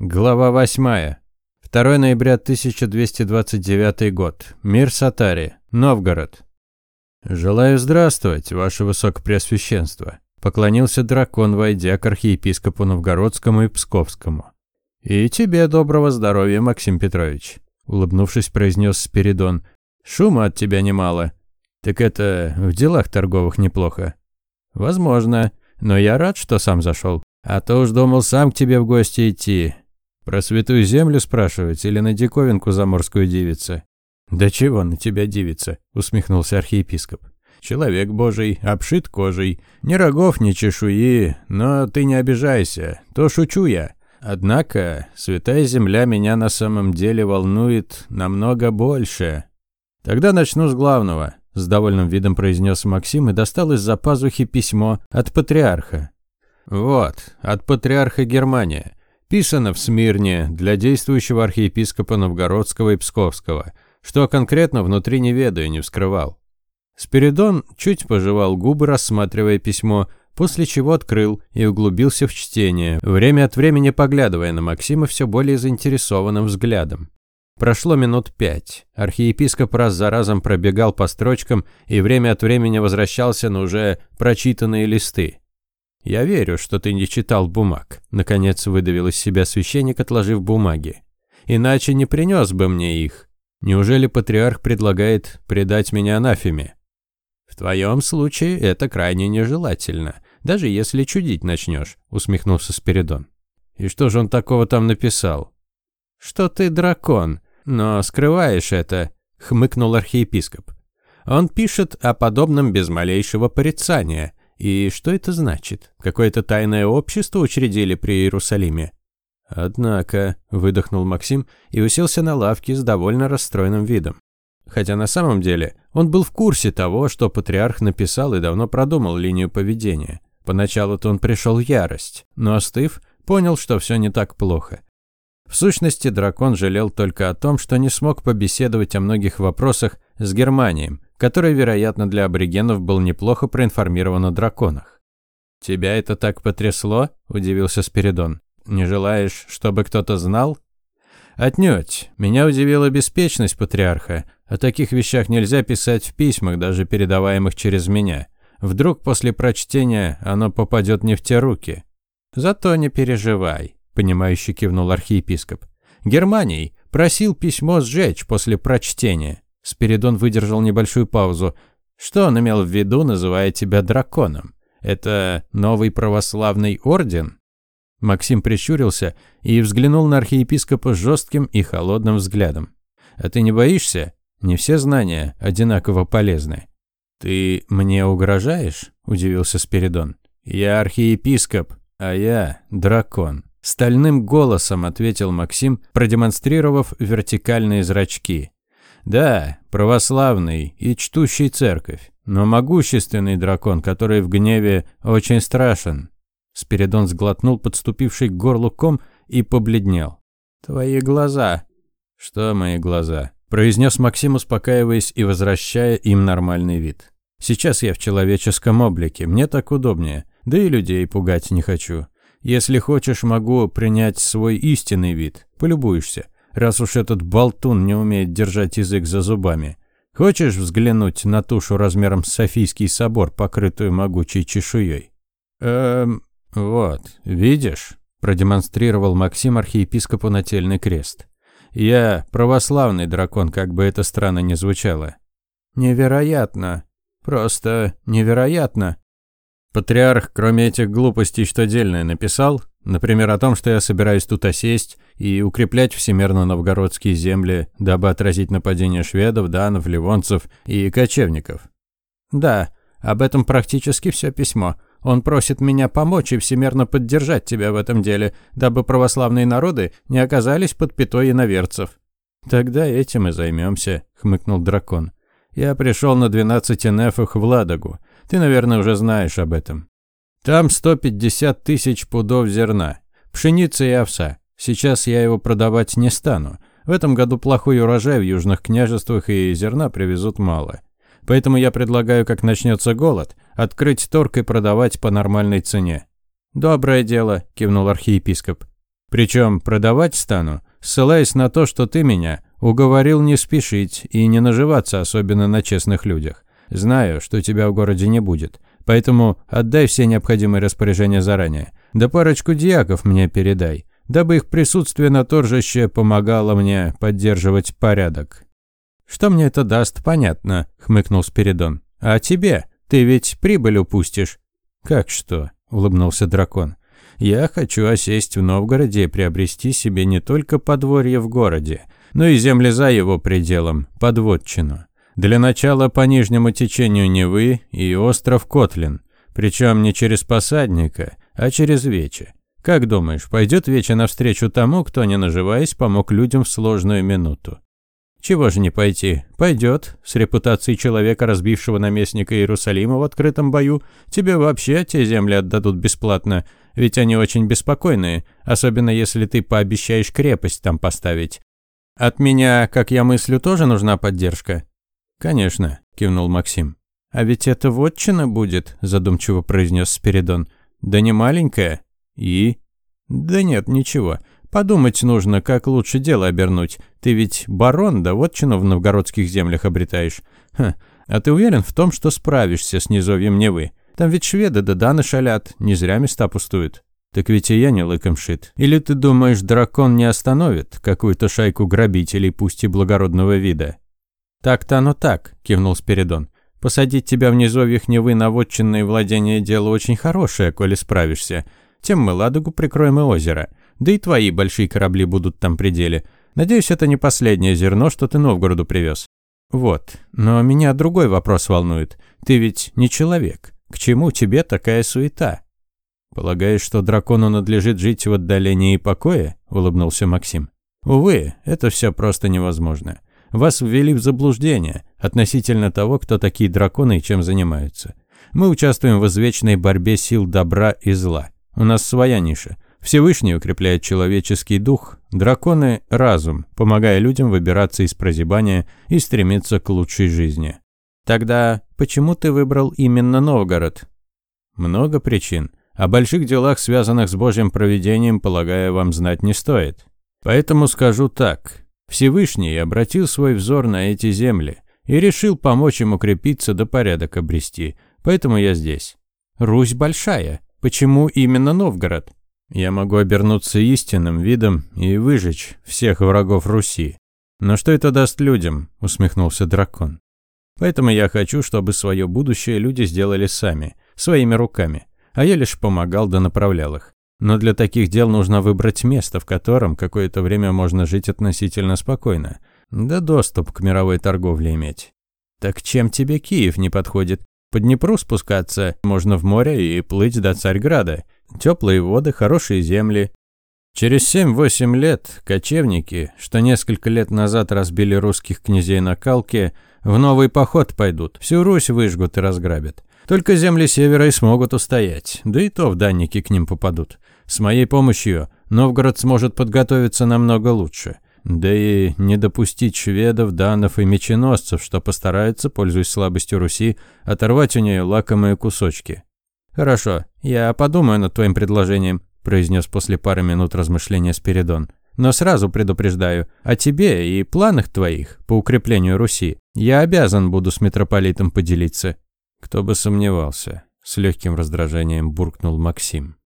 Глава 8. 2 ноября 1229 год. Мир Сатари. Новгород. «Желаю здравствовать, ваше высокопреосвященство», – поклонился дракон, войдя к архиепископу Новгородскому и Псковскому. «И тебе доброго здоровья, Максим Петрович», – улыбнувшись, произнес Спиридон. «Шума от тебя немало. Так это в делах торговых неплохо». «Возможно, но я рад, что сам зашел. А то уж думал сам к тебе в гости идти. Про святую землю спрашивать или на диковинку заморскую дивиться? Да чего на тебя дивиться, усмехнулся архиепископ. Человек божий, обшит кожей, ни рогов, ни чешуи, но ты не обижайся, то шучу я. Однако, святая земля меня на самом деле волнует намного больше. Тогда начну с главного, с довольным видом произнес Максим и достал из-за пазухи письмо от патриарха. Вот, от патриарха Германия. Писано в Смирне для действующего архиепископа Новгородского и Псковского, что конкретно внутри не ведаю, не вскрывал. Спиридон чуть пожевал губы, рассматривая письмо, после чего открыл и углубился в чтение, время от времени поглядывая на Максима все более заинтересованным взглядом. Прошло минут пять. Архиепископ раз за разом пробегал по строчкам и время от времени возвращался на уже прочитанные листы. «Я верю, что ты не читал бумаг», – наконец выдавил из себя священник, отложив бумаги. «Иначе не принес бы мне их. Неужели патриарх предлагает предать меня анафеме?» «В твоем случае это крайне нежелательно, даже если чудить начнешь», – усмехнулся Спиридон. «И что же он такого там написал?» «Что ты дракон, но скрываешь это», – хмыкнул архиепископ. «Он пишет о подобном без малейшего порицания» И что это значит? Какое-то тайное общество учредили при Иерусалиме? Однако, выдохнул Максим и уселся на лавке с довольно расстроенным видом. Хотя на самом деле он был в курсе того, что патриарх написал и давно продумал линию поведения. Поначалу-то он пришел в ярость, но остыв, понял, что все не так плохо. В сущности, дракон жалел только о том, что не смог побеседовать о многих вопросах с Германией, который, вероятно, для аборигенов был неплохо проинформирован о драконах. «Тебя это так потрясло?» – удивился Спиридон. «Не желаешь, чтобы кто-то знал?» «Отнюдь. Меня удивила беспечность патриарха. О таких вещах нельзя писать в письмах, даже передаваемых через меня. Вдруг после прочтения оно попадет не в те руки. Зато не переживай», – понимающе кивнул архиепископ. «Германий просил письмо сжечь после прочтения. Спиридон выдержал небольшую паузу. «Что он имел в виду, называя тебя драконом? Это новый православный орден?» Максим прищурился и взглянул на архиепископа жестким и холодным взглядом. «А ты не боишься? Не все знания одинаково полезны». «Ты мне угрожаешь?» – удивился Спиридон. «Я архиепископ, а я дракон». Стальным голосом ответил Максим, продемонстрировав вертикальные зрачки. Да, православный и чтущий церковь, но могущественный дракон, который в гневе очень страшен. Спиридон сглотнул подступивший к горлу ком и побледнел. «Твои глаза». «Что мои глаза?» – произнес Максим, успокаиваясь и возвращая им нормальный вид. «Сейчас я в человеческом облике, мне так удобнее, да и людей пугать не хочу. Если хочешь, могу принять свой истинный вид, полюбуешься раз уж этот болтун не умеет держать язык за зубами. Хочешь взглянуть на тушу размером с Софийский собор, покрытую могучей чешуей? Эм, вот, видишь? Продемонстрировал Максим архиепископу нательный крест. Я православный дракон, как бы это странно ни звучало. Невероятно. Просто невероятно. Патриарх, кроме этих глупостей, что дельное написал, например, о том, что я собираюсь тут осесть и укреплять всемирно-новгородские земли, дабы отразить нападение шведов, данов, ливонцев и кочевников. Да, об этом практически все письмо. Он просит меня помочь и всемирно поддержать тебя в этом деле, дабы православные народы не оказались под пятой иноверцев. Тогда этим и займемся, хмыкнул дракон. Я пришел на 12 нефах в Ладогу. Ты, наверное, уже знаешь об этом. Там 150 тысяч пудов зерна, пшеница и овса. Сейчас я его продавать не стану. В этом году плохой урожай в южных княжествах и зерна привезут мало. Поэтому я предлагаю, как начнется голод, открыть торг и продавать по нормальной цене. «Доброе дело», – кивнул архиепископ. Причем продавать стану, ссылаясь на то, что ты меня уговорил не спешить и не наживаться, особенно на честных людях. Знаю, что тебя в городе не будет, поэтому отдай все необходимые распоряжения заранее. Да парочку дьяков мне передай, дабы их присутствие на торжище помогало мне поддерживать порядок». «Что мне это даст, понятно», — хмыкнул Спиридон. «А тебе? Ты ведь прибыль упустишь». «Как что?» – улыбнулся дракон. «Я хочу осесть в Новгороде и приобрести себе не только подворье в городе, но и земли за его пределом, подводчину. Для начала по нижнему течению Невы и остров Котлин, причем не через посадника, а через Вече. Как думаешь, пойдет Вече навстречу тому, кто, не наживаясь, помог людям в сложную минуту? Чего же не пойти? Пойдет. С репутацией человека, разбившего наместника Иерусалима в открытом бою, тебе вообще те земли отдадут бесплатно, ведь они очень беспокойные, особенно если ты пообещаешь крепость там поставить. От меня, как я мыслю, тоже нужна поддержка? Конечно, кивнул Максим. А ведь это вотчина будет, задумчиво произнес Спиридон. Да не маленькая. И? Да нет, ничего. Подумать нужно, как лучше дело обернуть. Ты ведь барон, да вот чину в новгородских землях обретаешь. Ха, а ты уверен в том, что справишься с низовьем Невы? Там ведь шведы да даны шалят, не зря места пустуют. Так ведь и я не лыком шит. Или ты думаешь, дракон не остановит какую-то шайку грабителей, пусть и благородного вида? Так-то оно так, кивнул Спиридон. Посадить тебя в низовьях Невы на вотчинные владения дело очень хорошее, коли справишься. Тем мы Ладогу прикроем и озеро. Да и твои большие корабли будут там пределе. Надеюсь, это не последнее зерно, что ты Новгороду привез. Вот. Но меня другой вопрос волнует. Ты ведь не человек. К чему тебе такая суета? Полагаешь, что дракону надлежит жить в отдалении и покое? Улыбнулся Максим. Увы, это все просто невозможно. Вас ввели в заблуждение относительно того, кто такие драконы и чем занимаются. Мы участвуем в извечной борьбе сил добра и зла. У нас своя ниша. Всевышний укрепляет человеческий дух, драконы – разум, помогая людям выбираться из прозябания и стремиться к лучшей жизни. Тогда почему ты выбрал именно Новгород? Много причин. О больших делах, связанных с Божьим провидением, полагаю, вам знать не стоит. Поэтому скажу так. Всевышний обратил свой взор на эти земли и решил помочь им укрепиться да порядок обрести. Поэтому я здесь. Русь большая. Почему именно Новгород? Я могу обернуться истинным видом и выжечь всех врагов Руси. Но что это даст людям? усмехнулся дракон. Поэтому я хочу, чтобы свое будущее люди сделали сами, своими руками, а я лишь помогал да направлял их. Но для таких дел нужно выбрать место, в котором какое-то время можно жить относительно спокойно, да доступ к мировой торговле иметь. Так чем тебе Киев не подходит? По Днепру спускаться можно в море и плыть до Царьграда, Теплые воды, хорошие земли. Через 7-8 лет кочевники, что несколько лет назад разбили русских князей на Калке, в новый поход пойдут, всю Русь выжгут и разграбят. Только земли севера и смогут устоять, да и то в данники к ним попадут. С моей помощью Новгород сможет подготовиться намного лучше. Да и не допустить шведов, данов и меченосцев, что постараются, пользуясь слабостью Руси, оторвать у нее лакомые кусочки. «Хорошо, я подумаю над твоим предложением», – произнес после пары минут размышления Спиридон. «Но сразу предупреждаю, о тебе и планах твоих по укреплению Руси я обязан буду с митрополитом поделиться». «Кто бы сомневался», – с легким раздражением буркнул Максим.